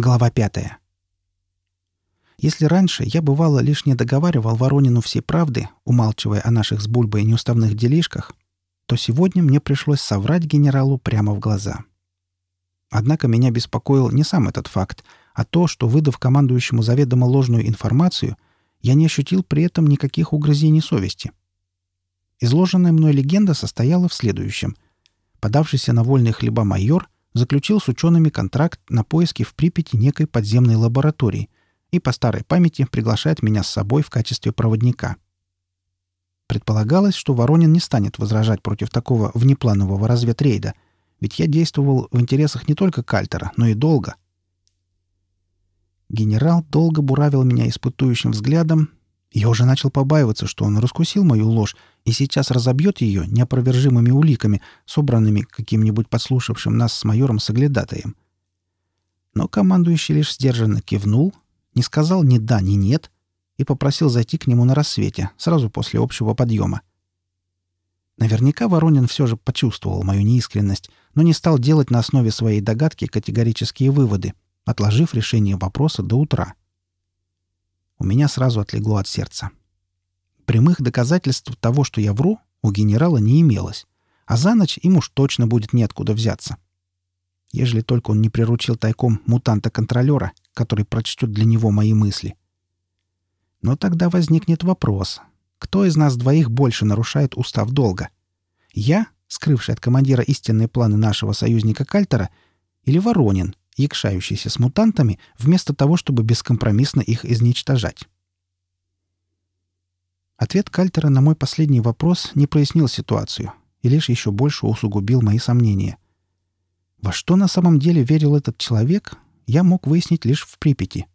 Глава пятая. Если раньше я бывало лишь не договаривал Воронину всей правды, умалчивая о наших с Бульбой неуставных делишках, то сегодня мне пришлось соврать генералу прямо в глаза. Однако меня беспокоил не сам этот факт, а то, что, выдав командующему заведомо ложную информацию, я не ощутил при этом никаких угрызений совести. Изложенная мной легенда состояла в следующем. Подавшийся на вольные хлеба майор заключил с учеными контракт на поиски в Припяти некой подземной лаборатории, и по старой памяти приглашает меня с собой в качестве проводника. Предполагалось, что Воронин не станет возражать против такого внепланового разведрейда, ведь я действовал в интересах не только Кальтера, но и долго. Генерал долго буравил меня испытующим взглядом. Я уже начал побаиваться, что он раскусил мою ложь и сейчас разобьет ее неопровержимыми уликами, собранными каким-нибудь подслушавшим нас с майором Соглядатаем. Но командующий лишь сдержанно кивнул, не сказал ни да, ни нет и попросил зайти к нему на рассвете, сразу после общего подъема. Наверняка Воронин все же почувствовал мою неискренность, но не стал делать на основе своей догадки категорические выводы, отложив решение вопроса до утра. У меня сразу отлегло от сердца. Прямых доказательств того, что я вру, у генерала не имелось, а за ночь им уж точно будет неоткуда взяться. — ежели только он не приручил тайком мутанта-контролера, который прочтет для него мои мысли. Но тогда возникнет вопрос, кто из нас двоих больше нарушает устав долга? Я, скрывший от командира истинные планы нашего союзника Кальтера, или Воронин, якшающийся с мутантами, вместо того, чтобы бескомпромиссно их изничтожать? Ответ Кальтера на мой последний вопрос не прояснил ситуацию и лишь еще больше усугубил мои сомнения — во что на самом деле верил этот человек, я мог выяснить лишь в Припяти.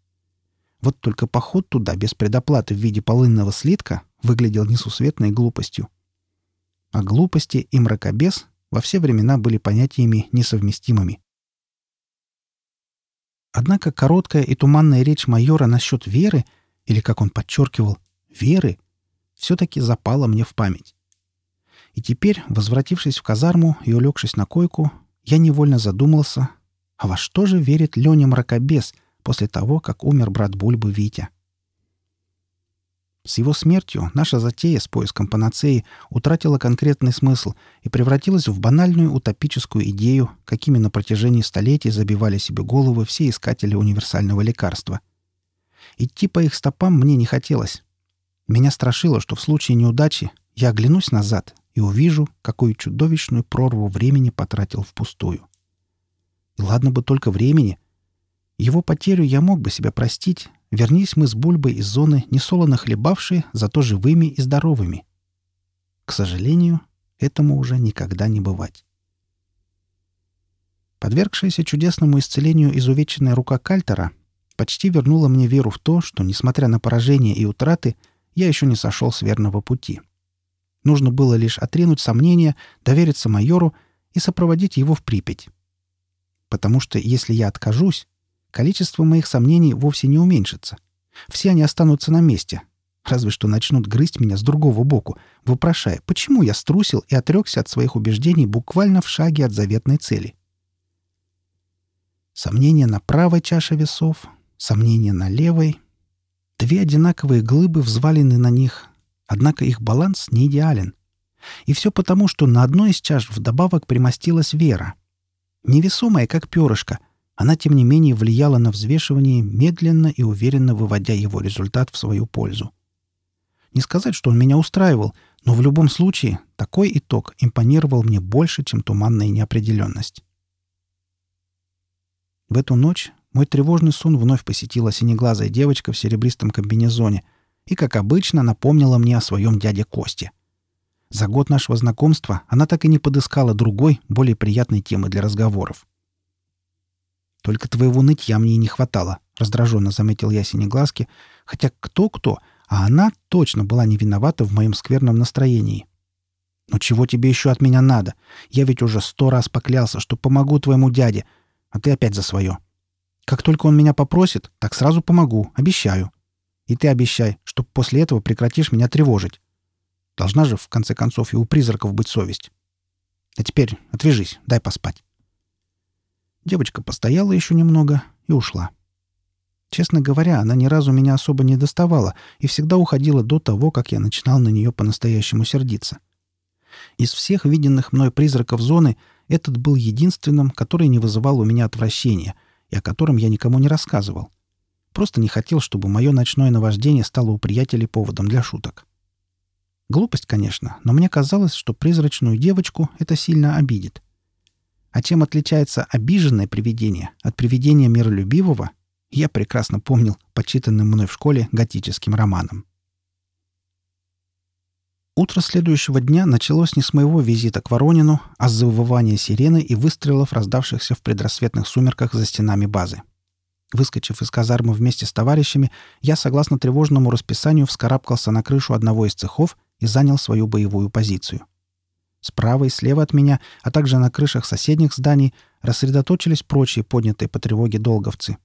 Вот только поход туда без предоплаты в виде полынного слитка выглядел несусветной глупостью. А глупости и мракобес во все времена были понятиями несовместимыми. Однако короткая и туманная речь майора насчет веры, или, как он подчеркивал, веры, все-таки запала мне в память. И теперь, возвратившись в казарму и улегшись на койку, я невольно задумался, а во что же верит Леня Мракобес после того, как умер брат Бульбы Витя? С его смертью наша затея с поиском панацеи утратила конкретный смысл и превратилась в банальную утопическую идею, какими на протяжении столетий забивали себе головы все искатели универсального лекарства. Идти по их стопам мне не хотелось. Меня страшило, что в случае неудачи я оглянусь назад и увижу, какую чудовищную прорву времени потратил впустую. И ладно бы только времени. Его потерю я мог бы себя простить, вернись мы с Бульбой из зоны несолоно хлебавшие, зато живыми и здоровыми. К сожалению, этому уже никогда не бывать. Подвергшаяся чудесному исцелению изувеченная рука Кальтера почти вернула мне веру в то, что, несмотря на поражение и утраты, я еще не сошел с верного пути — Нужно было лишь отринуть сомнения, довериться майору и сопроводить его в Припять. Потому что если я откажусь, количество моих сомнений вовсе не уменьшится. Все они останутся на месте, разве что начнут грызть меня с другого боку, вопрошая, почему я струсил и отрекся от своих убеждений буквально в шаге от заветной цели. Сомнения на правой чаше весов, сомнения на левой. Две одинаковые глыбы взвалены на них, Однако их баланс не идеален. И все потому, что на одной из чаш вдобавок примостилась вера. Невесомая, как перышко, она, тем не менее, влияла на взвешивание, медленно и уверенно выводя его результат в свою пользу. Не сказать, что он меня устраивал, но в любом случае такой итог импонировал мне больше, чем туманная неопределенность. В эту ночь мой тревожный сон вновь посетила синеглазая девочка в серебристом комбинезоне, и, как обычно, напомнила мне о своем дяде Косте. За год нашего знакомства она так и не подыскала другой, более приятной темы для разговоров. «Только твоего нытья мне не хватало», — раздраженно заметил я синеглазки, хотя кто-кто, а она точно была не виновата в моем скверном настроении. «Но чего тебе еще от меня надо? Я ведь уже сто раз поклялся, что помогу твоему дяде, а ты опять за свое. Как только он меня попросит, так сразу помогу, обещаю. И ты обещай, что после этого прекратишь меня тревожить. Должна же, в конце концов, и у призраков быть совесть. А теперь отвяжись, дай поспать». Девочка постояла еще немного и ушла. Честно говоря, она ни разу меня особо не доставала и всегда уходила до того, как я начинал на нее по-настоящему сердиться. Из всех виденных мной призраков зоны этот был единственным, который не вызывал у меня отвращения и о котором я никому не рассказывал. Просто не хотел, чтобы мое ночное наваждение стало у приятелей поводом для шуток. Глупость, конечно, но мне казалось, что призрачную девочку это сильно обидит. А чем отличается обиженное привидение от привидения миролюбивого, я прекрасно помнил почитанным мной в школе готическим романом. Утро следующего дня началось не с моего визита к Воронину, а с завывания сирены и выстрелов, раздавшихся в предрассветных сумерках за стенами базы. Выскочив из казармы вместе с товарищами, я, согласно тревожному расписанию, вскарабкался на крышу одного из цехов и занял свою боевую позицию. Справа и слева от меня, а также на крышах соседних зданий, рассредоточились прочие поднятые по тревоге долговцы.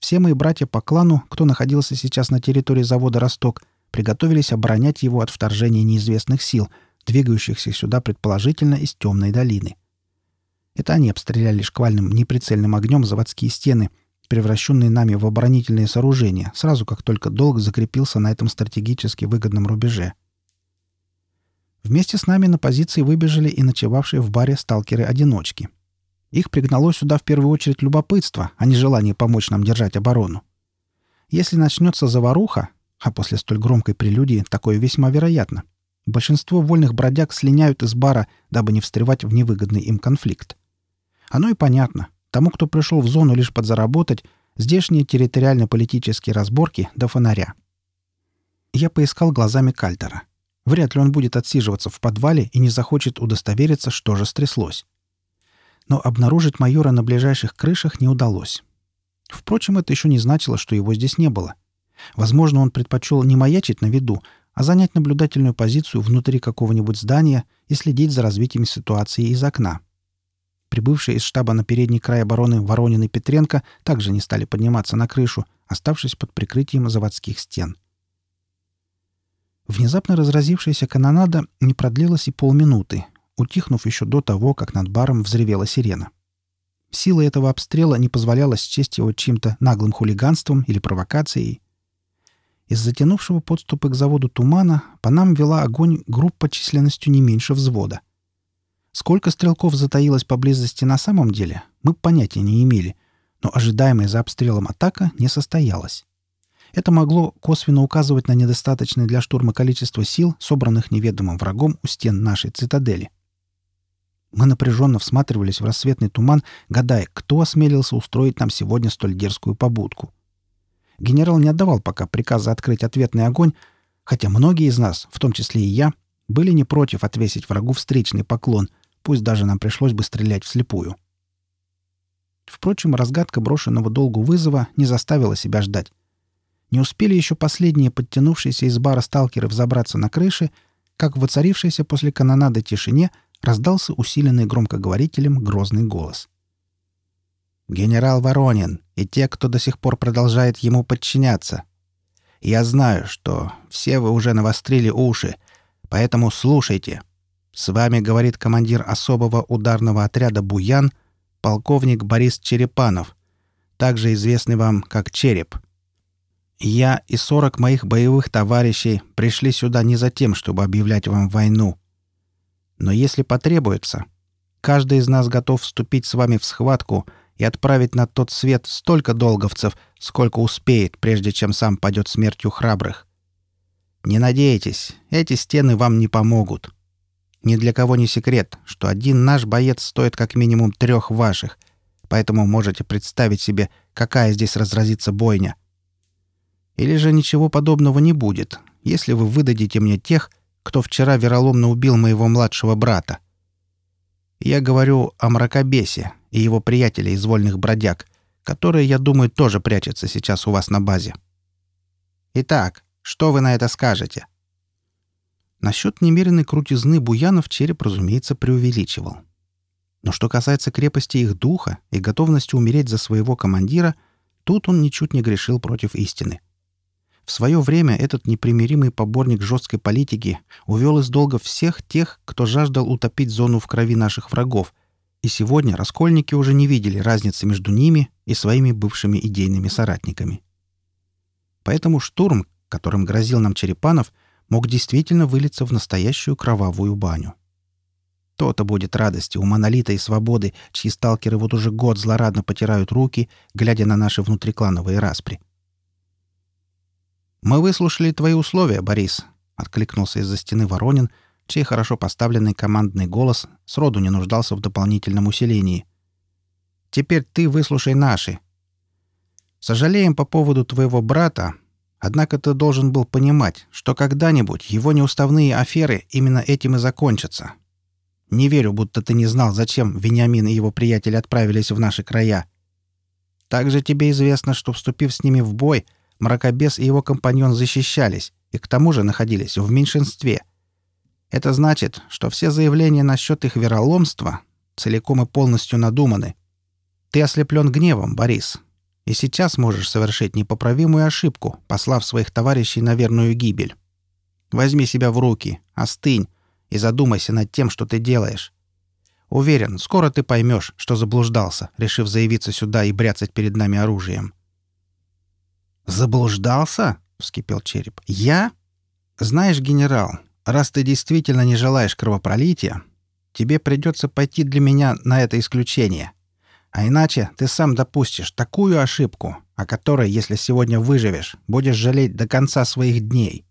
Все мои братья по клану, кто находился сейчас на территории завода «Росток», приготовились оборонять его от вторжения неизвестных сил, двигающихся сюда предположительно из темной долины. Это они обстреляли шквальным неприцельным огнем заводские стены, превращенные нами в оборонительные сооружения, сразу как только долг закрепился на этом стратегически выгодном рубеже. Вместе с нами на позиции выбежали и ночевавшие в баре сталкеры-одиночки. Их пригнало сюда в первую очередь любопытство, а не желание помочь нам держать оборону. Если начнется заваруха, а после столь громкой прелюдии такое весьма вероятно. Большинство вольных бродяг слиняют из бара, дабы не встревать в невыгодный им конфликт. Оно и понятно. Тому, кто пришел в зону лишь подзаработать, здешние территориально-политические разборки до фонаря. Я поискал глазами Кальтера. Вряд ли он будет отсиживаться в подвале и не захочет удостовериться, что же стряслось. Но обнаружить майора на ближайших крышах не удалось. Впрочем, это еще не значило, что его здесь не было — Возможно, он предпочел не маячить на виду, а занять наблюдательную позицию внутри какого-нибудь здания и следить за развитием ситуации из окна. Прибывшие из штаба на передний край обороны Воронин и Петренко также не стали подниматься на крышу, оставшись под прикрытием заводских стен. Внезапно разразившаяся канонада не продлилась и полминуты, утихнув еще до того, как над баром взревела сирена. Сила этого обстрела не позволяла счесть его чьим-то наглым хулиганством или провокацией. Из затянувшего подступы к заводу тумана по нам вела огонь группа численностью не меньше взвода. Сколько стрелков затаилось поблизости на самом деле, мы понятия не имели, но ожидаемая за обстрелом атака не состоялась. Это могло косвенно указывать на недостаточное для штурма количество сил, собранных неведомым врагом у стен нашей цитадели. Мы напряженно всматривались в рассветный туман, гадая, кто осмелился устроить нам сегодня столь дерзкую побудку. Генерал не отдавал пока приказа открыть ответный огонь, хотя многие из нас, в том числе и я, были не против отвесить врагу встречный поклон, пусть даже нам пришлось бы стрелять вслепую. Впрочем, разгадка брошенного долгу вызова не заставила себя ждать. Не успели еще последние подтянувшиеся из бара сталкеры взобраться на крыши, как в воцарившейся после канонады тишине раздался усиленный громкоговорителем грозный голос. «Генерал Воронин и те, кто до сих пор продолжает ему подчиняться. Я знаю, что все вы уже навострили уши, поэтому слушайте. С вами говорит командир особого ударного отряда «Буян» полковник Борис Черепанов, также известный вам как Череп. Я и сорок моих боевых товарищей пришли сюда не за тем, чтобы объявлять вам войну. Но если потребуется, каждый из нас готов вступить с вами в схватку — и отправить на тот свет столько долговцев, сколько успеет, прежде чем сам падет смертью храбрых. Не надейтесь, эти стены вам не помогут. Ни для кого не секрет, что один наш боец стоит как минимум трех ваших, поэтому можете представить себе, какая здесь разразится бойня. Или же ничего подобного не будет, если вы выдадите мне тех, кто вчера вероломно убил моего младшего брата. Я говорю о мракобесе, и его приятелей из вольных бродяг, которые, я думаю, тоже прячутся сейчас у вас на базе. Итак, что вы на это скажете?» Насчет немеренной крутизны буянов череп, разумеется, преувеличивал. Но что касается крепости их духа и готовности умереть за своего командира, тут он ничуть не грешил против истины. В свое время этот непримиримый поборник жесткой политики увел из долга всех тех, кто жаждал утопить зону в крови наших врагов — и сегодня раскольники уже не видели разницы между ними и своими бывшими идейными соратниками. Поэтому штурм, которым грозил нам Черепанов, мог действительно вылиться в настоящую кровавую баню. То-то будет радости у монолита и свободы, чьи сталкеры вот уже год злорадно потирают руки, глядя на наши внутриклановые распри. «Мы выслушали твои условия, Борис», — откликнулся из-за стены Воронин, чей хорошо поставленный командный голос сроду не нуждался в дополнительном усилении. «Теперь ты выслушай наши. Сожалеем по поводу твоего брата, однако ты должен был понимать, что когда-нибудь его неуставные аферы именно этим и закончатся. Не верю, будто ты не знал, зачем Вениамин и его приятели отправились в наши края. Также тебе известно, что, вступив с ними в бой, Мракобес и его компаньон защищались и к тому же находились в меньшинстве. Это значит, что все заявления насчет их вероломства целиком и полностью надуманы. Ты ослеплен гневом, Борис, и сейчас можешь совершить непоправимую ошибку, послав своих товарищей на верную гибель. Возьми себя в руки, остынь и задумайся над тем, что ты делаешь. Уверен, скоро ты поймешь, что заблуждался, решив заявиться сюда и бряцать перед нами оружием. «Заблуждался?» — вскипел череп. «Я? Знаешь, генерал, раз ты действительно не желаешь кровопролития, тебе придется пойти для меня на это исключение. А иначе ты сам допустишь такую ошибку, о которой, если сегодня выживешь, будешь жалеть до конца своих дней».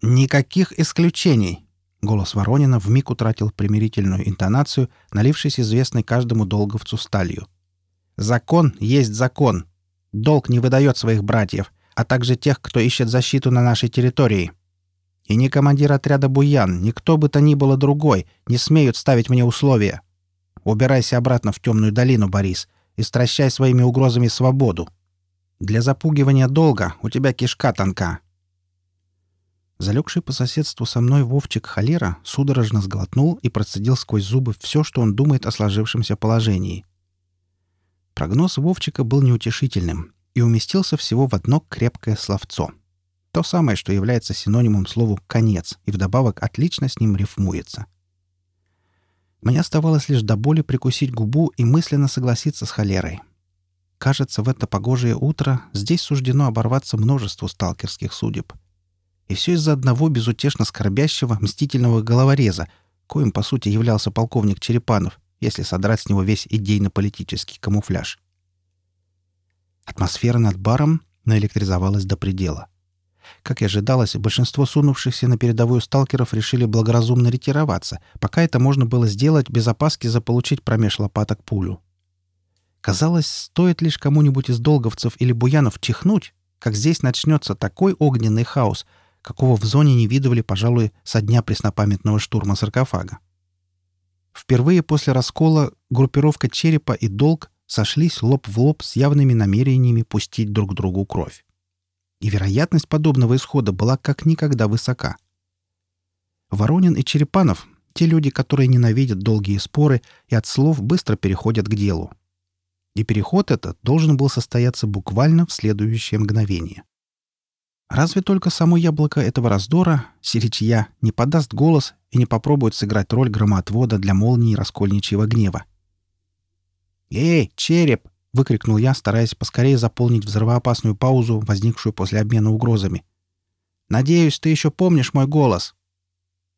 «Никаких исключений!» Голос Воронина вмиг утратил примирительную интонацию, налившись известной каждому долговцу сталью. «Закон есть закон, Долг не выдает своих братьев, а также тех, кто ищет защиту на нашей территории. И ни командир отряда «Буян», ни кто бы то ни было другой не смеют ставить мне условия. Убирайся обратно в темную долину, Борис, и стращай своими угрозами свободу. Для запугивания долга у тебя кишка тонка». Залегший по соседству со мной Вовчик Холера судорожно сглотнул и процедил сквозь зубы все, что он думает о сложившемся положении — Прогноз Вовчика был неутешительным и уместился всего в одно крепкое словцо. То самое, что является синонимом слову «конец» и вдобавок отлично с ним рифмуется. Мне оставалось лишь до боли прикусить губу и мысленно согласиться с холерой. Кажется, в это погожее утро здесь суждено оборваться множеству сталкерских судеб. И все из-за одного безутешно скорбящего, мстительного головореза, коим, по сути, являлся полковник Черепанов, если содрать с него весь идейно-политический камуфляж. Атмосфера над баром наэлектризовалась до предела. Как и ожидалось, большинство сунувшихся на передовую сталкеров решили благоразумно ретироваться, пока это можно было сделать без опаски заполучить промеж лопаток пулю. Казалось, стоит лишь кому-нибудь из долговцев или буянов чихнуть, как здесь начнется такой огненный хаос, какого в зоне не видывали, пожалуй, со дня преснопамятного штурма саркофага. Впервые после раскола группировка «Черепа» и «Долг» сошлись лоб в лоб с явными намерениями пустить друг другу кровь. И вероятность подобного исхода была как никогда высока. Воронин и Черепанов — те люди, которые ненавидят долгие споры и от слов быстро переходят к делу. И переход этот должен был состояться буквально в следующее мгновение. Разве только само яблоко этого раздора, сиричья, не подаст голос и не попробует сыграть роль громоотвода для молнии раскольничьего гнева. «Эй, череп!» — выкрикнул я, стараясь поскорее заполнить взрывоопасную паузу, возникшую после обмена угрозами. «Надеюсь, ты еще помнишь мой голос?»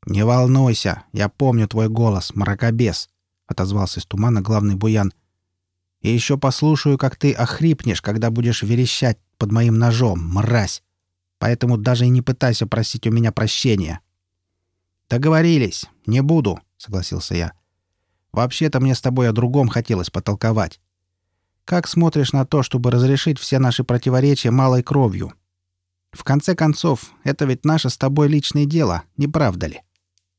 «Не волнуйся, я помню твой голос, мракобес», — отозвался из тумана главный буян. «И еще послушаю, как ты охрипнешь, когда будешь верещать под моим ножом, мразь поэтому даже и не пытайся просить у меня прощения». «Договорились. Не буду», — согласился я. «Вообще-то мне с тобой о другом хотелось потолковать. Как смотришь на то, чтобы разрешить все наши противоречия малой кровью? В конце концов, это ведь наше с тобой личное дело, не правда ли?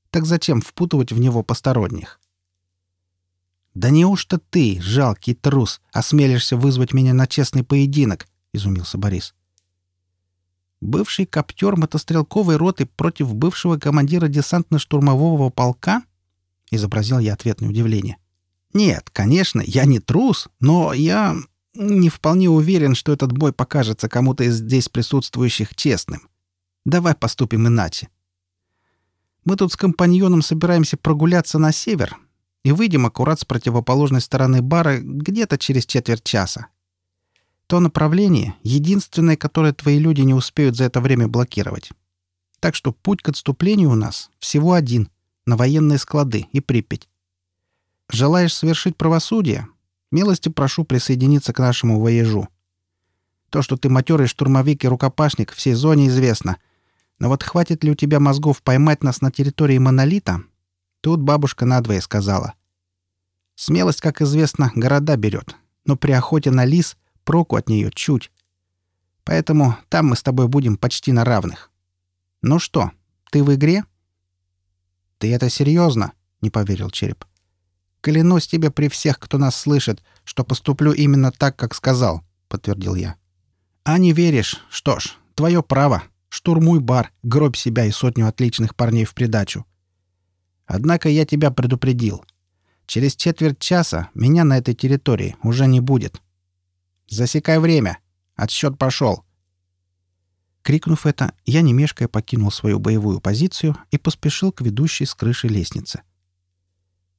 Так зачем впутывать в него посторонних?» «Да неужто ты, жалкий трус, осмелишься вызвать меня на честный поединок?» — изумился Борис. Бывший коптер мотострелковой роты против бывшего командира десантно-штурмового полка? Изобразил я ответное удивление. Нет, конечно, я не трус, но я не вполне уверен, что этот бой покажется кому-то из здесь присутствующих честным. Давай поступим иначе. Мы тут с компаньоном собираемся прогуляться на север, и выйдем аккурат с противоположной стороны бара где-то через четверть часа. То направление — единственное, которое твои люди не успеют за это время блокировать. Так что путь к отступлению у нас всего один — на военные склады и Припять. Желаешь совершить правосудие? Милости прошу присоединиться к нашему воежу. То, что ты матерый штурмовик и рукопашник, всей зоне известно. Но вот хватит ли у тебя мозгов поймать нас на территории монолита? Тут бабушка надвое сказала. Смелость, как известно, города берет. Но при охоте на лис проку от нее чуть. Поэтому там мы с тобой будем почти на равных. Ну что, ты в игре? Ты это серьезно? Не поверил череп. Клянусь тебе при всех, кто нас слышит, что поступлю именно так, как сказал, подтвердил я. А не веришь? Что ж, твое право. Штурмуй бар, гробь себя и сотню отличных парней в придачу. Однако я тебя предупредил. Через четверть часа меня на этой территории уже не будет. Засекай время. Отсчет пошел. Крикнув это, я не покинул свою боевую позицию и поспешил к ведущей с крыши лестницы.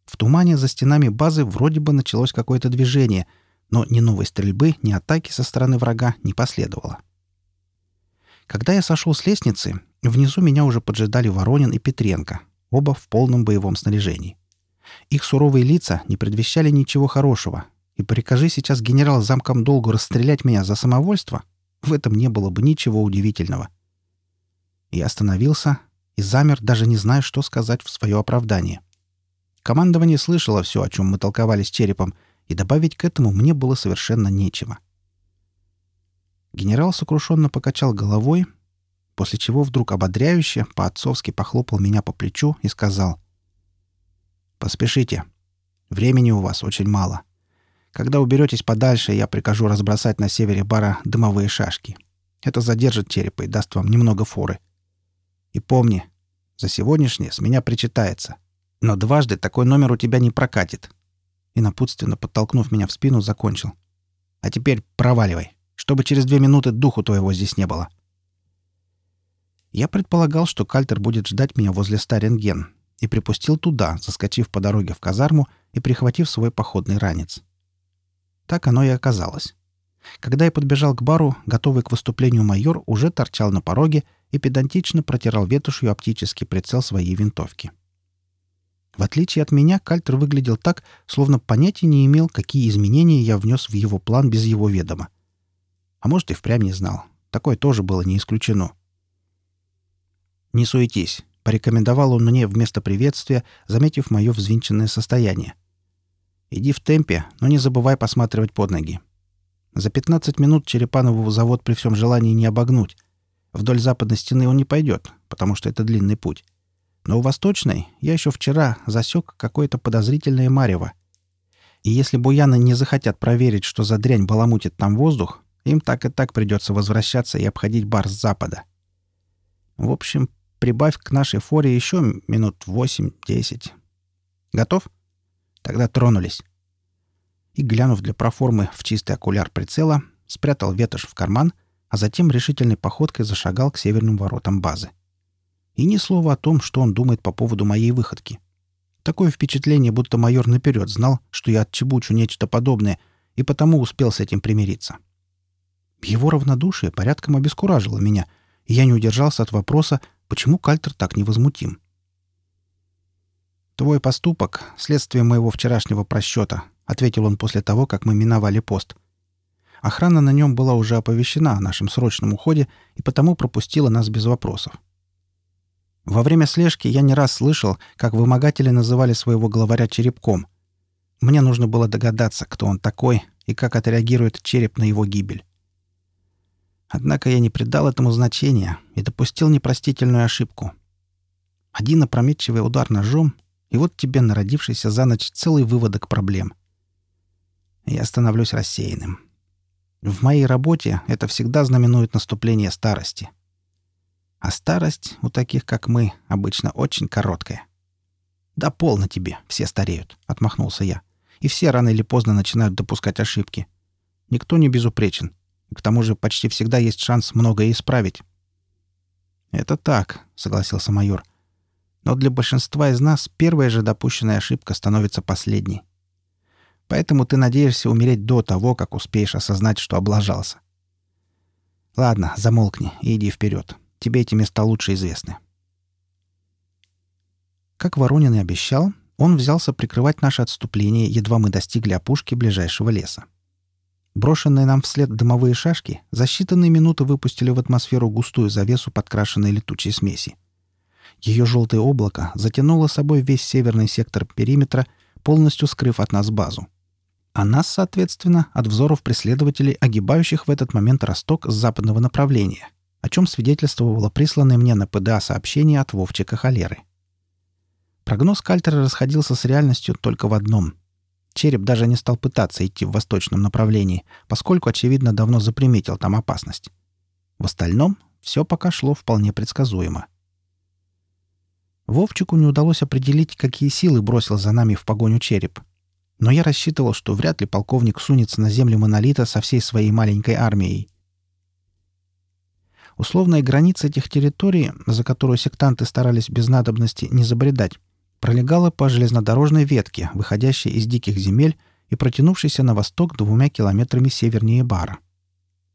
В тумане за стенами базы вроде бы началось какое-то движение, но ни новой стрельбы, ни атаки со стороны врага не последовало. Когда я сошел с лестницы, внизу меня уже поджидали Воронин и Петренко, оба в полном боевом снаряжении. Их суровые лица не предвещали ничего хорошего, и прикажи сейчас генерал замком долгу расстрелять меня за самовольство, в этом не было бы ничего удивительного. Я остановился и замер, даже не зная, что сказать в свое оправдание. Командование слышало все, о чем мы толковали с черепом, и добавить к этому мне было совершенно нечего. Генерал сокрушенно покачал головой, после чего вдруг ободряюще, по-отцовски похлопал меня по плечу и сказал «Поспешите. Времени у вас очень мало. Когда уберетесь подальше, я прикажу разбросать на севере бара дымовые шашки. Это задержит черепа и даст вам немного форы. И помни, за сегодняшнее с меня причитается. Но дважды такой номер у тебя не прокатит. И напутственно подтолкнув меня в спину, закончил. А теперь проваливай, чтобы через две минуты духу твоего здесь не было. Я предполагал, что Кальтер будет ждать меня возле Старенген, и припустил туда, заскочив по дороге в казарму и прихватив свой походный ранец. Так оно и оказалось. Когда я подбежал к бару, готовый к выступлению майор уже торчал на пороге и педантично протирал ветошью оптический прицел своей винтовки. — в отличие от меня, Кальтер выглядел так, словно понятия не имел, какие изменения я внес в его план без его ведома. А может, и впрямь не знал. Такое тоже было не исключено. «Не суетись», — порекомендовал он мне вместо приветствия, заметив мое взвинченное состояние. «Иди в темпе, но не забывай посматривать под ноги. За 15 минут Черепанову завод при всем желании не обогнуть. Вдоль западной стены он не пойдет, потому что это длинный путь. Но у Восточной я еще вчера засек какое-то подозрительное марево. И если буяны не захотят проверить, что за дрянь баламутит там воздух, им так и так придется возвращаться и обходить бар с запада. В общем, прибавь к нашей форе еще минут восемь-десять. Готов? Тогда тронулись. И, глянув для проформы в чистый окуляр прицела, спрятал ветошь в карман, а затем решительной походкой зашагал к северным воротам базы. И ни слова о том, что он думает по поводу моей выходки. Такое впечатление, будто майор наперед знал, что я отчебучу нечто подобное, и потому успел с этим примириться. Его равнодушие порядком обескуражило меня, и я не удержался от вопроса, почему Кальтер так невозмутим. «Твой поступок — следствие моего вчерашнего просчета», — ответил он после того, как мы миновали пост. Охрана на нем была уже оповещена о нашем срочном уходе и потому пропустила нас без вопросов. Во время слежки я не раз слышал, как вымогатели называли своего главаря черепком. Мне нужно было догадаться, кто он такой и как отреагирует череп на его гибель. Однако я не придал этому значения и допустил непростительную ошибку. Один опрометчивый удар ножом, и вот тебе народившийся за ночь целый выводок проблем. Я становлюсь рассеянным. В моей работе это всегда знаменует наступление старости. А старость у таких, как мы, обычно очень короткая. «Да полно тебе, все стареют», — отмахнулся я. «И все рано или поздно начинают допускать ошибки. Никто не безупречен. К тому же почти всегда есть шанс многое исправить». «Это так», — согласился майор. Но для большинства из нас первая же допущенная ошибка становится последней. Поэтому ты надеешься умереть до того, как успеешь осознать, что облажался. Ладно, замолкни и иди вперед. Тебе эти места лучше известны. Как Воронин и обещал, он взялся прикрывать наше отступление, едва мы достигли опушки ближайшего леса. Брошенные нам вслед дымовые шашки за считанные минуты выпустили в атмосферу густую завесу подкрашенной летучей смеси. Ее желтое облако затянуло собой весь северный сектор периметра, полностью скрыв от нас базу. А нас, соответственно, от взоров преследователей, огибающих в этот момент росток с западного направления, о чем свидетельствовало присланное мне на ПДА сообщение от Вовчика Холеры. Прогноз Кальтера расходился с реальностью только в одном — Череп даже не стал пытаться идти в восточном направлении, поскольку, очевидно, давно заприметил там опасность. В остальном все пока шло вполне предсказуемо. Вовчику не удалось определить, какие силы бросил за нами в погоню череп. Но я рассчитывал, что вряд ли полковник сунется на землю монолита со всей своей маленькой армией. Условная граница этих территорий, за которую сектанты старались без надобности не забредать, пролегала по железнодорожной ветке, выходящей из диких земель и протянувшейся на восток двумя километрами севернее Бара.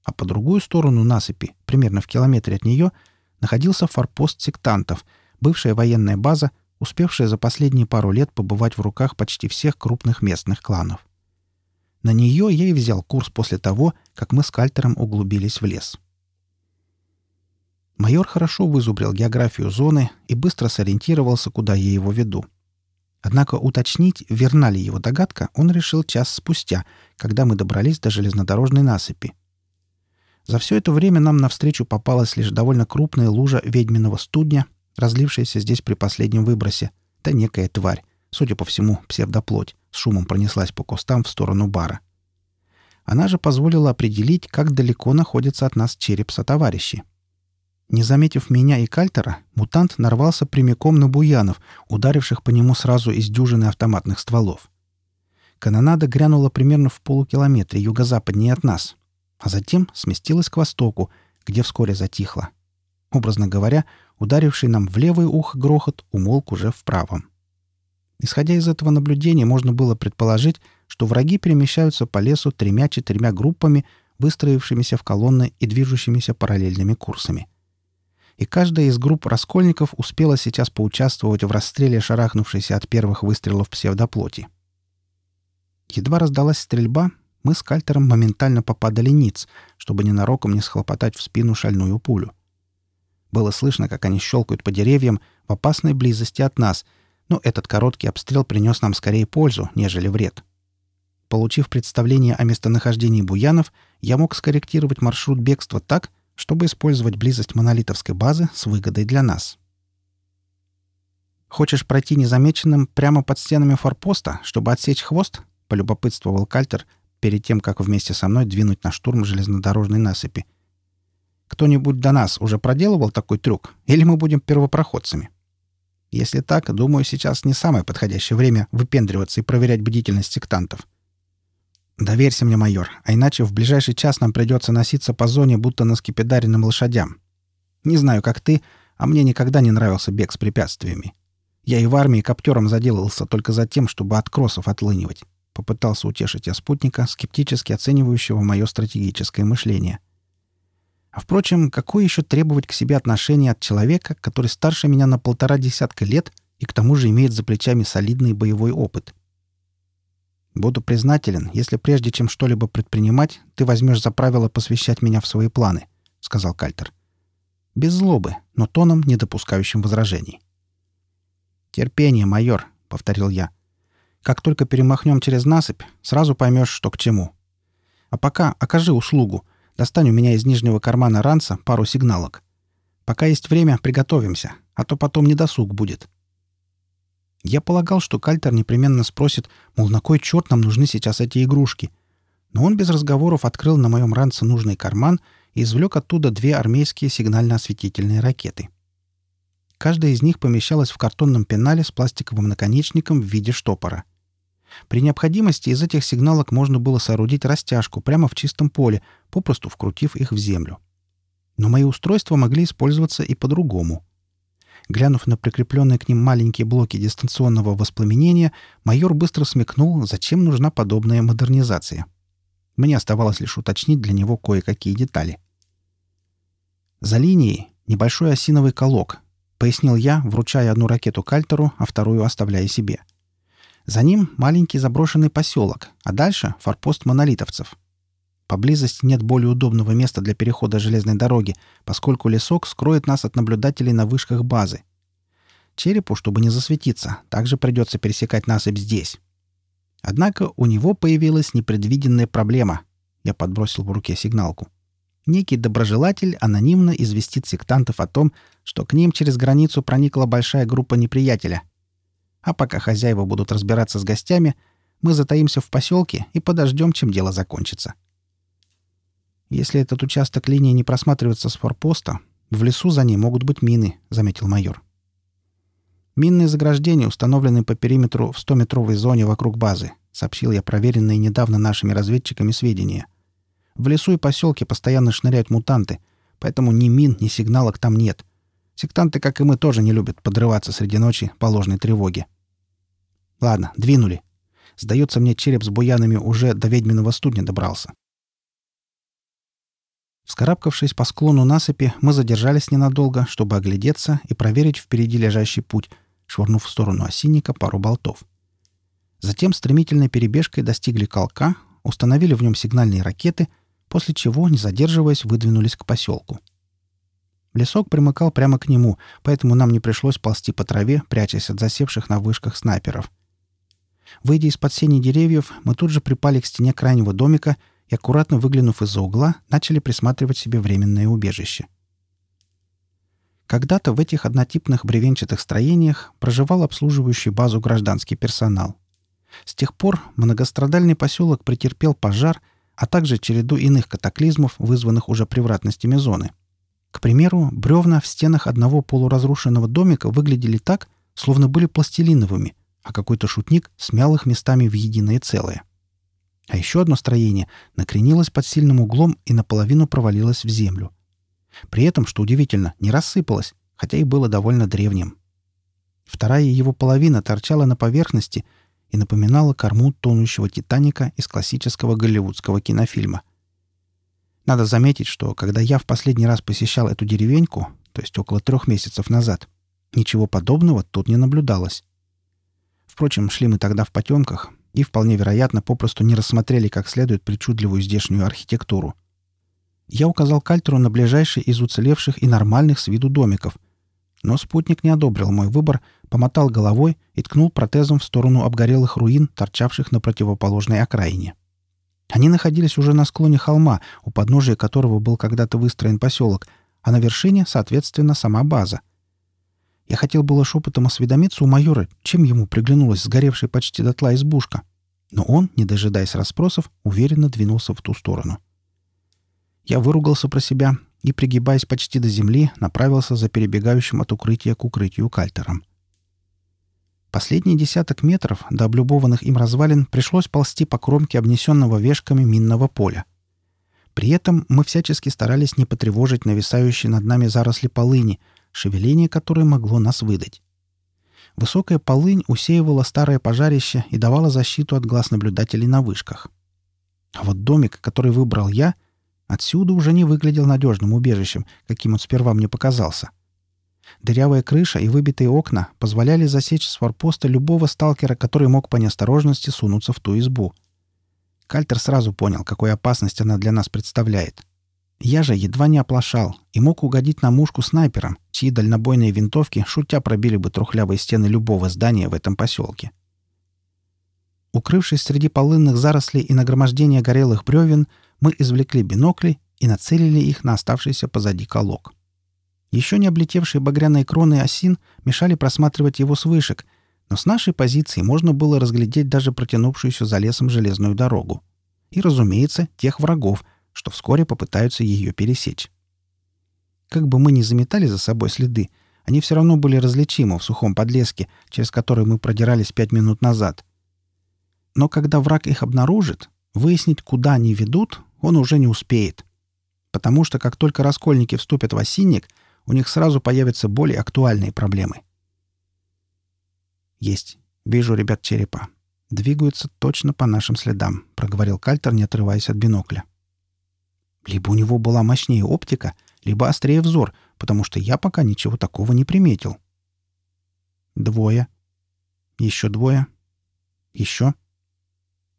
А по другую сторону насыпи, примерно в километре от нее, находился форпост сектантов, бывшая военная база, успевшая за последние пару лет побывать в руках почти всех крупных местных кланов. На нее я и взял курс после того, как мы с Кальтером углубились в лес. — Майор хорошо вызубрил географию зоны и быстро сориентировался, куда я его веду. Однако уточнить, верна ли его догадка, он решил час спустя, когда мы добрались до железнодорожной насыпи. За все это время нам навстречу попалась лишь довольно крупная лужа ведьминого студня, разлившаяся здесь при последнем выбросе, да некая тварь, судя по всему, псевдоплоть, с шумом пронеслась по кустам в сторону бара. Она же позволила определить, как далеко находится от нас череп сотоварищи. Не заметив меня и Кальтера, мутант нарвался прямиком на буянов, ударивших по нему сразу из дюжины автоматных стволов. Канонада грянула примерно в полукилометре юго-западнее от нас, а затем сместилась к востоку, где вскоре затихла. Образно говоря, ударивший нам в левое ухо грохот умолк уже в правом. Исходя из этого наблюдения, можно было предположить, что враги перемещаются по лесу тремя-четырьмя группами, выстроившимися в колонны и движущимися параллельными курсами — и каждая из групп раскольников успела сейчас поучаствовать в расстреле шарахнувшейся от первых выстрелов псевдоплоти. Едва раздалась стрельба, мы с Кальтером моментально попадали ниц, чтобы ненароком не схлопотать в спину шальную пулю. Было слышно, как они щелкают по деревьям в опасной близости от нас, но этот короткий обстрел принес нам скорее пользу, нежели вред. Получив представление о местонахождении буянов, я мог скорректировать маршрут бегства так, чтобы использовать близость монолитовской базы с выгодой для нас. «Хочешь пройти незамеченным прямо под стенами форпоста, чтобы отсечь хвост?» — полюбопытствовал Кальтер перед тем, как вместе со мной двинуть на штурм железнодорожной насыпи. «Кто-нибудь до нас уже проделывал такой трюк, или мы будем первопроходцами?» Если так, думаю, сейчас не самое подходящее время выпендриваться и проверять бдительность сектантов. «Доверься мне, майор, а иначе в ближайший час нам придется носиться по зоне, будто на скипидаренным лошадям. Не знаю, как ты, а мне никогда не нравился бег с препятствиями. Я и в армии коптером заделался только за тем, чтобы от кроссов отлынивать». Попытался утешить я спутника, скептически оценивающего мое стратегическое мышление. А впрочем, какое еще требовать к себе отношение от человека, который старше меня на полтора десятка лет и к тому же имеет за плечами солидный боевой опыт? Буду признателен, если прежде чем что-либо предпринимать, ты возьмешь за правило посвящать меня в свои планы», — сказал Кальтер. Без злобы, но тоном, не допускающим возражений. «Терпение, майор», — повторил я. «Как только перемахнем через насыпь, сразу поймешь, что к чему. А пока окажи услугу. Достань у меня из нижнего кармана ранца пару сигналок. Пока есть время, приготовимся, а то потом недосуг будет». Я полагал, что Кальтер непременно спросит, мол, на кой черт нам нужны сейчас эти игрушки? Но он без разговоров открыл на моем ранце нужный карман и извлек оттуда две армейские сигнально-осветительные ракеты. Каждая из них помещалась в картонном пенале с пластиковым наконечником в виде штопора. При необходимости из этих сигналок можно было соорудить растяжку прямо в чистом поле, попросту вкрутив их в землю. Но мои устройства могли использоваться и по-другому — Глянув на прикрепленные к ним маленькие блоки дистанционного воспламенения, майор быстро смекнул, зачем нужна подобная модернизация. Мне оставалось лишь уточнить для него кое-какие детали. За линией небольшой осиновый колок, пояснил я, вручая одну ракету Кальтеру, а вторую оставляя себе. За ним маленький заброшенный поселок, а дальше форпост монолитовцев. Поблизости нет более удобного места для перехода железной дороги, поскольку лесок скроет нас от наблюдателей на вышках базы. Черепу, чтобы не засветиться, также придется пересекать насыпь здесь. Однако у него появилась непредвиденная проблема. Я подбросил в руке сигналку. Некий доброжелатель анонимно известит сектантов о том, что к ним через границу проникла большая группа неприятеля. А пока хозяева будут разбираться с гостями, мы затаимся в поселке и подождем, чем дело закончится. «Если этот участок линии не просматривается с форпоста, в лесу за ней могут быть мины», — заметил майор. «Минные заграждения установлены по периметру в 100-метровой зоне вокруг базы», — сообщил я проверенные недавно нашими разведчиками сведения. «В лесу и поселке постоянно шныряют мутанты, поэтому ни мин, ни сигналок там нет. Сектанты, как и мы, тоже не любят подрываться среди ночи по ложной тревоге». «Ладно, двинули. Сдается мне, череп с буянами уже до ведьминого студня добрался. Вскарабкавшись по склону насыпи, мы задержались ненадолго, чтобы оглядеться и проверить впереди лежащий путь, швырнув в сторону осинника пару болтов. Затем стремительной перебежкой достигли колка, установили в нем сигнальные ракеты, после чего, не задерживаясь, выдвинулись к поселку. Лесок примыкал прямо к нему, поэтому нам не пришлось ползти по траве, прячась от засевших на вышках снайперов. Выйдя из-под сени деревьев, мы тут же припали к стене крайнего домика и, аккуратно выглянув из-за угла, начали присматривать себе временное убежище. Когда-то в этих однотипных бревенчатых строениях проживал обслуживающий базу гражданский персонал. С тех пор многострадальный поселок претерпел пожар, а также череду иных катаклизмов, вызванных уже превратностями зоны. К примеру, бревна в стенах одного полуразрушенного домика выглядели так, словно были пластилиновыми, а какой-то шутник смял их местами в единое целое. А еще одно строение накренилось под сильным углом и наполовину провалилось в землю. При этом, что удивительно, не рассыпалось, хотя и было довольно древним. Вторая его половина торчала на поверхности и напоминала корму тонущего «Титаника» из классического голливудского кинофильма. Надо заметить, что когда я в последний раз посещал эту деревеньку, то есть около трех месяцев назад, ничего подобного тут не наблюдалось. Впрочем, шли мы тогда в потемках, и, вполне вероятно, попросту не рассмотрели как следует причудливую здешнюю архитектуру. Я указал Кальтеру на ближайший из уцелевших и нормальных с виду домиков. Но спутник не одобрил мой выбор, помотал головой и ткнул протезом в сторону обгорелых руин, торчавших на противоположной окраине. Они находились уже на склоне холма, у подножия которого был когда-то выстроен поселок, а на вершине, соответственно, сама база — я хотел было шепотом осведомиться у майора, чем ему приглянулась сгоревшая почти дотла избушка. Но он, не дожидаясь расспросов, уверенно двинулся в ту сторону. Я выругался про себя и, пригибаясь почти до земли, направился за перебегающим от укрытия к укрытию кальтером. Последние десяток метров до облюбованных им развалин пришлось ползти по кромке обнесенного вешками минного поля. При этом мы всячески старались не потревожить нависающие над нами заросли полыни — шевеление которой могло нас выдать. Высокая полынь усеивала старое пожарище и давала защиту от глаз наблюдателей на вышках. А вот домик, который выбрал я, отсюда уже не выглядел надежным убежищем, каким он сперва мне показался. Дырявая крыша и выбитые окна позволяли засечь с форпоста любого сталкера, который мог по неосторожности сунуться в ту избу. Кальтер сразу понял, какую опасность она для нас представляет — я же едва не оплошал и мог угодить на мушку снайпером, чьи дальнобойные винтовки шутя пробили бы трухлявые стены любого здания в этом поселке. Укрывшись среди полынных зарослей и нагромождения горелых бревен, мы извлекли бинокли и нацелили их на оставшийся позади колок. Еще не облетевшие багряные кроны осин мешали просматривать его с вышек, но с нашей позиции можно было разглядеть даже протянувшуюся за лесом железную дорогу. И, разумеется, тех врагов, что вскоре попытаются ее пересечь. Как бы мы ни заметали за собой следы, они все равно были различимы в сухом подлеске, через который мы продирались пять минут назад. Но когда враг их обнаружит, выяснить, куда они ведут, он уже не успеет. Потому что как только раскольники вступят в осинник, у них сразу появятся более актуальные проблемы. «Есть. Вижу ребят черепа. Двигаются точно по нашим следам», — проговорил Кальтер, не отрываясь от бинокля. Либо у него была мощнее оптика, либо острее взор, потому что я пока ничего такого не приметил. Двое. Еще двое. Еще.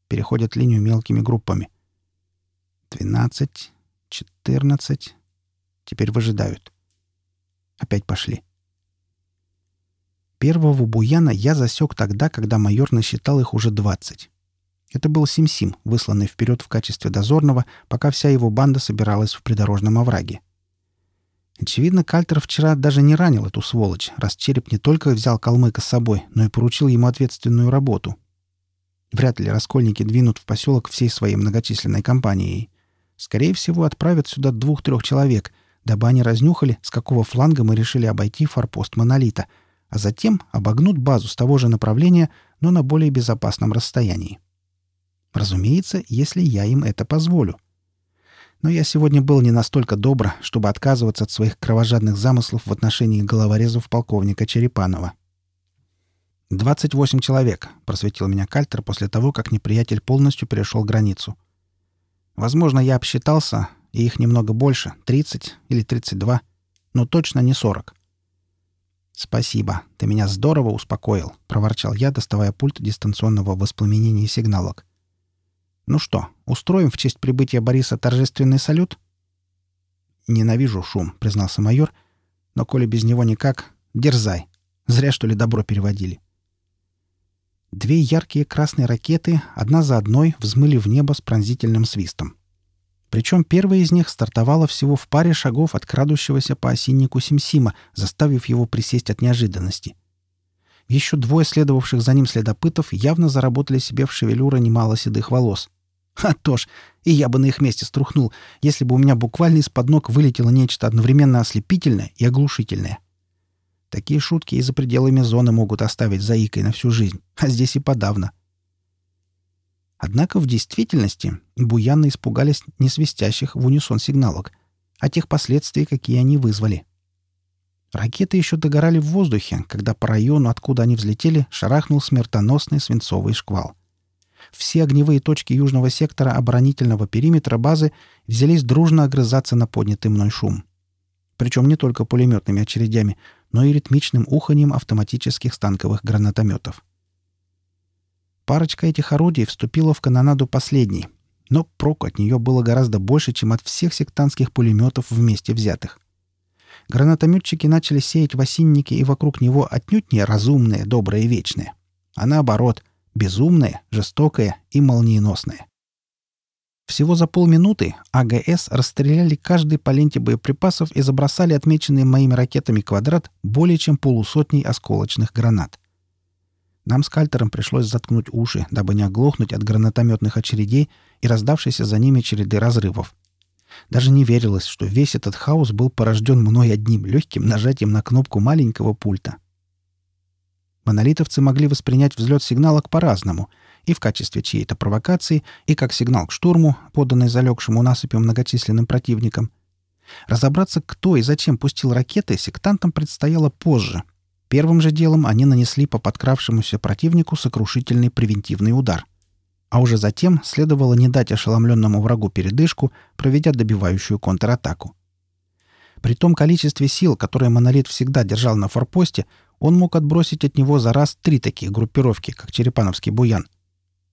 Переходят линию мелкими группами. Двенадцать. Четырнадцать. Теперь выжидают. Опять пошли. Первого буяна я засек тогда, когда майор насчитал их уже двадцать. Это был Сим-Сим, высланный вперед в качестве дозорного, пока вся его банда собиралась в придорожном овраге. Очевидно, Кальтер вчера даже не ранил эту сволочь, раз череп не только взял калмыка с собой, но и поручил ему ответственную работу. Вряд ли раскольники двинут в поселок всей своей многочисленной компанией. Скорее всего, отправят сюда двух-трех человек, дабы они разнюхали, с какого фланга мы решили обойти форпост Монолита, а затем обогнут базу с того же направления, но на более безопасном расстоянии. Разумеется, если я им это позволю. Но я сегодня был не настолько добр, чтобы отказываться от своих кровожадных замыслов в отношении головорезов полковника Черепанова. «Двадцать восемь человек», — просветил меня Кальтер после того, как неприятель полностью перешел границу. «Возможно, я обсчитался, и их немного больше, тридцать или тридцать два, но точно не сорок». «Спасибо, ты меня здорово успокоил», — проворчал я, доставая пульт дистанционного воспламенения сигналок. Ну что, устроим в честь прибытия Бориса торжественный салют? Ненавижу шум, признался майор, но коли без него никак, дерзай. Зря, что ли, добро переводили. Две яркие красные ракеты одна за одной взмыли в небо с пронзительным свистом. Причем первая из них стартовала всего в паре шагов от крадущегося по осиннику Симсима, заставив его присесть от неожиданности. Еще двое следовавших за ним следопытов явно заработали себе в шевелюра немало седых волос. А то ж, и я бы на их месте струхнул, если бы у меня буквально из-под ног вылетело нечто одновременно ослепительное и оглушительное. Такие шутки и за пределами зоны могут оставить заикой на всю жизнь, а здесь и подавно. Однако в действительности буяны испугались не свистящих в унисон сигналок, а тех последствий, какие они вызвали — Ракеты еще догорали в воздухе, когда по району, откуда они взлетели, шарахнул смертоносный свинцовый шквал. Все огневые точки южного сектора оборонительного периметра базы взялись дружно огрызаться на поднятый мной шум. Причем не только пулеметными очередями, но и ритмичным уханьем автоматических станковых гранатометов. Парочка этих орудий вступила в канонаду последней, но прок от нее было гораздо больше, чем от всех сектантских пулеметов вместе взятых гранатометчики начали сеять в осиннике и вокруг него отнюдь не разумные, добрые и вечные, а наоборот, безумные, жестокие и молниеносные. Всего за полминуты АГС расстреляли каждый по ленте боеприпасов и забросали отмеченный моими ракетами квадрат более чем полусотней осколочных гранат. Нам с Кальтером пришлось заткнуть уши, дабы не оглохнуть от гранатометных очередей и раздавшейся за ними череды разрывов. Даже не верилось, что весь этот хаос был порожден мной одним легким нажатием на кнопку маленького пульта. Монолитовцы могли воспринять взлет сигналок по-разному, и в качестве чьей-то провокации, и как сигнал к штурму, поданный залегшему насыпью многочисленным противникам. Разобраться, кто и зачем пустил ракеты, сектантам предстояло позже. Первым же делом они нанесли по подкравшемуся противнику сокрушительный превентивный удар а уже затем следовало не дать ошеломленному врагу передышку, проведя добивающую контратаку. При том количестве сил, которое монолит всегда держал на форпосте, он мог отбросить от него за раз три таких группировки, как Черепановский буян.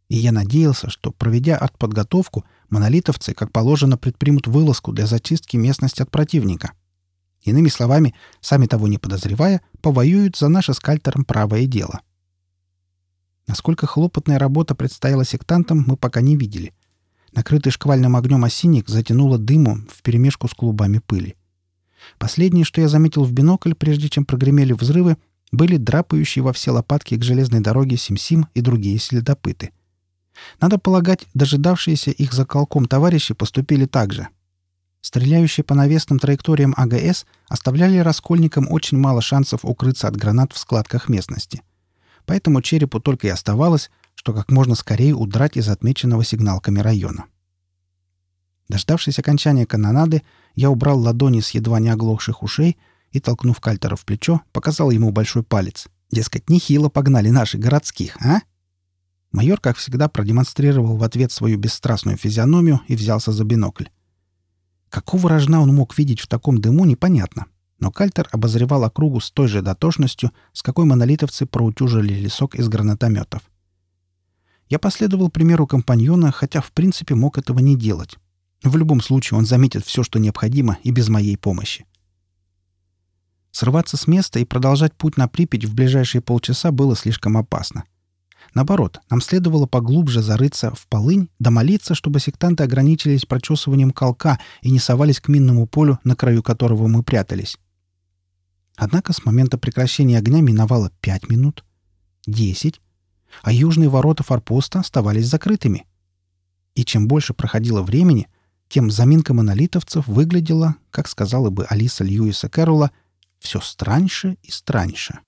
И я надеялся, что, проведя артподготовку, монолитовцы, как положено, предпримут вылазку для зачистки местности от противника. Иными словами, сами того не подозревая, повоюют за наше с Кальтером правое дело. — Насколько хлопотная работа предстояла сектантам, мы пока не видели. Накрытый шквальным огнем осинник затянуло дыму вперемешку с клубами пыли. Последнее, что я заметил в бинокль, прежде чем прогремели взрывы, были драпающие во все лопатки к железной дороге Сим-Сим и другие следопыты. Надо полагать, дожидавшиеся их за колком товарищи поступили так же. Стреляющие по навесным траекториям АГС оставляли раскольникам очень мало шансов укрыться от гранат в складках местности. Поэтому черепу только и оставалось, что как можно скорее удрать из отмеченного сигналками района. Дождавшись окончания канонады, я убрал ладони с едва не оглохших ушей и, толкнув Кальтера в плечо, показал ему большой палец. Дескать, нехило погнали наши городских, а? Майор, как всегда, продемонстрировал в ответ свою бесстрастную физиономию и взялся за бинокль. Какого рожна он мог видеть в таком дыму, непонятно. Но Кальтер обозревал округу с той же дотошностью, с какой монолитовцы проутюжили лесок из гранатометов. Я последовал примеру компаньона, хотя в принципе мог этого не делать. В любом случае он заметит все, что необходимо, и без моей помощи. Срываться с места и продолжать путь на Припять в ближайшие полчаса было слишком опасно. Наоборот, нам следовало поглубже зарыться в полынь, да молиться, чтобы сектанты ограничились прочесыванием колка и не совались к минному полю, на краю которого мы прятались. Однако с момента прекращения огня миновало пять минут, десять, а южные ворота форпоста оставались закрытыми. И чем больше проходило времени, тем заминка монолитовцев выглядела, как сказала бы Алиса Льюиса Кэрролла, все страньше и страньше.